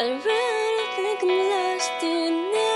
I really think I'm lost tonight.